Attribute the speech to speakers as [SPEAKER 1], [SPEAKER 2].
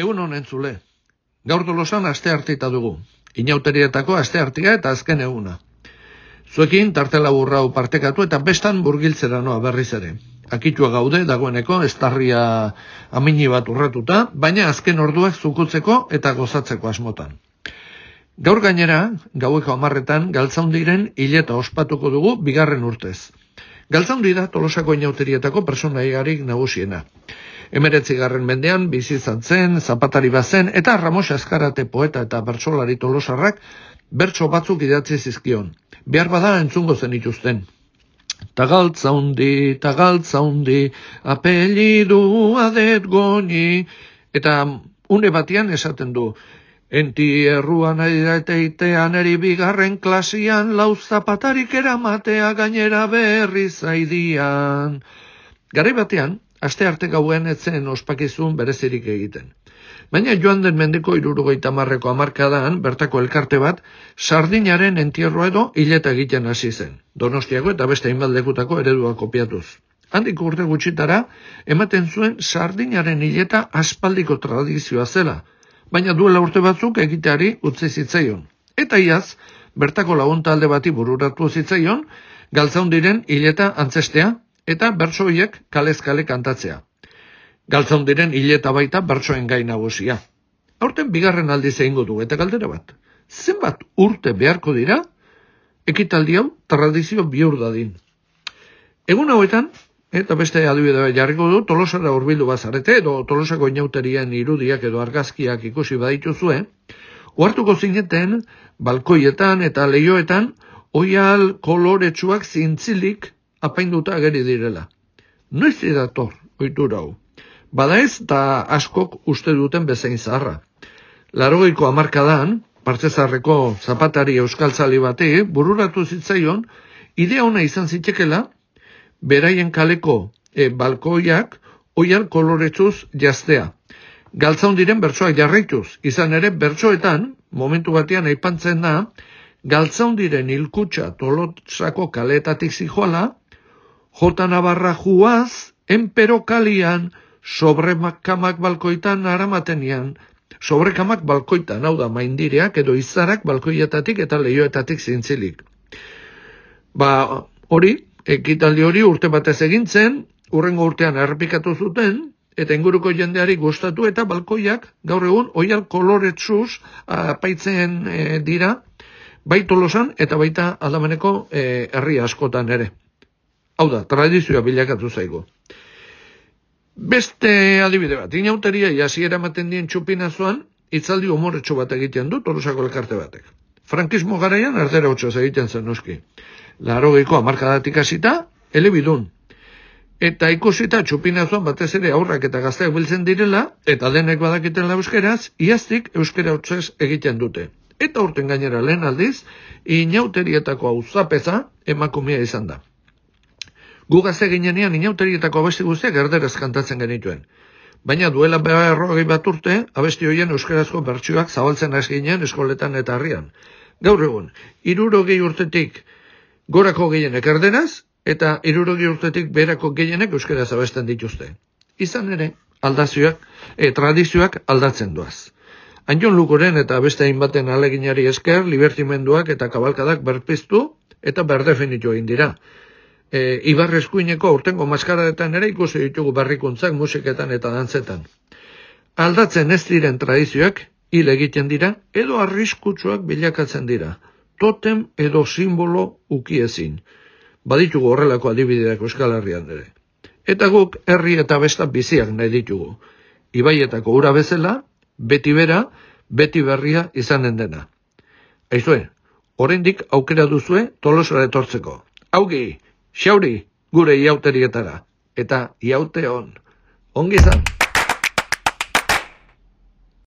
[SPEAKER 1] Egun honen zule. Gaur tolosan aste hartita dugu. Inauterietako aste hartia eta azken eguna. Zuekin tartela burrau partekatu eta bestan burgiltzera noa berriz ere. Akitua gaude dagoeneko estarria amini bat urratuta, baina azken orduak zukutzeko eta gozatzeko asmotan. Gaur gainera, gaueko amarretan, galtzaundiren hileta ospatuko dugu bigarren urtez. Galtzaundi da tolosako inauterietako personaiarik nagusiena. Emeretzi garren mendean, bizi izan zen, zapatari bazen, eta Ramos Askarate poeta eta bertsolari tolosarrak bertso batzuk idatzi zizkion. Behar bada entzungo zen ituzten. Tagaltzaundi, tagaltzaundi, apelidu adet goni, eta une batian esaten du, Enti erruan iteitean eri bigarren klasian lau zapatarik eramatea gainera berri zaidian. Garai batean, aste arte gauen etzen ospakizun berezirik egiten. Baina joan den mendeko irurugoita marreko amarkadan, bertako elkarte bat, sardinaren entierro edo hileta egiten hasi zen. Donostiako eta beste inbaldekutako eredua kopiatuz. Handik urte gutxitara, ematen zuen sardinaren hileta aspaldiko tradizioa zela, baina duela urte batzuk egiteari utzi zitzaion. Eta iaz, bertako lagunta alde bati bururatu zitzaion, galtzaundiren hileta antzestea, eta bertso hiek kalez kale kantatzea. Galtzon diren hileta baita bertsoen gai nagusia. Aurten bigarren aldi zeingo du eta galdera bat. Zenbat urte beharko dira ekitaldi hau tradizio bihur dadin. Egun hauetan, eta beste adibide jarriko du, tolosara urbildu bazarete, edo tolosako inauterien irudiak edo argazkiak ikusi badituzue, Oartuko zineten, balkoietan eta leioetan, oial koloretsuak zintzilik apainduta ageri direla. Noiz dator oitura hau. Bada ez da askok uste duten bezain zaharra. Larogeiko amarkadan, partzezarreko zapatari euskaltzali bate, bururatu zitzaion, idea ona izan zitekela, beraien kaleko e, balkoiak oian koloretsuz jaztea. Galtzaun diren bertsoak jarraituz, izan ere bertsoetan, momentu batean aipantzen da, galtzaun diren ilkutsa tolotzako kaletatik zijoala, Jota Navarra juaz, enpero kalian, sobrekamak balkoitan aramatenian, sobrekamak balkoitan, hau da, maindireak edo izarak balkoietatik eta lehioetatik zintzilik. Ba, hori, ekitaldi hori urte batez egintzen, urrengo urtean errepikatu zuten, eta inguruko jendeari gustatu eta balkoiak gaur egun oial koloretsuz apaitzen e, dira, bai tolosan eta baita aldameneko e, herri askotan ere. Hau da, tradizioa bilakatu zaigu. Beste adibide bat, inauteria jasi eramaten dien txupina itzaldi humoretxo bat egiten du, torosako elkarte batek. Frankismo garaian, ardera utxoz egiten zen nuski. Larogeiko amarkadatik hasita, elebidun. Eta ikusita txupina zuan batez ere aurrak eta gazteak biltzen direla, eta denek badakiten la euskeraz, iaztik euskera utxez egiten dute. Eta urten gainera lehen aldiz, inauterietako hau zapeza emakumea izan da. Gu gazte ginenean inauterietako abesti guztiak erderaz kantatzen genituen. Baina duela berrogei bat urte, abesti hoien euskarazko bertsuak zabaltzen az ginen eskoletan eta harrian. Gaur egun, irurogei urtetik gorako gehienek erderaz, eta irurogei urtetik berako gehienek euskaraz abesten dituzte. Izan ere, aldazioak, e, tradizioak aldatzen duaz. Anjon lukoren eta beste hainbaten aleginari esker, libertimenduak eta kabalkadak berpiztu eta berdefinitu egin dira e, Ibar Eskuineko urtengo maskaradetan ere ikusi ditugu berrikuntzak musiketan eta dantzetan. Aldatzen ez diren tradizioak hil egiten dira edo arriskutsuak bilakatzen dira. Totem edo simbolo ukiezin. Baditugu horrelako adibideak Euskal Herrian ere. Eta guk herri eta besta biziak nahi ditugu. Ibaietako ura bezala, beti bera, beti berria izanen dena. Aizue, oraindik aukera duzue tolosara etortzeko. Augi! Xauri, gure iauterietara. Eta iaute on. Ongi zan.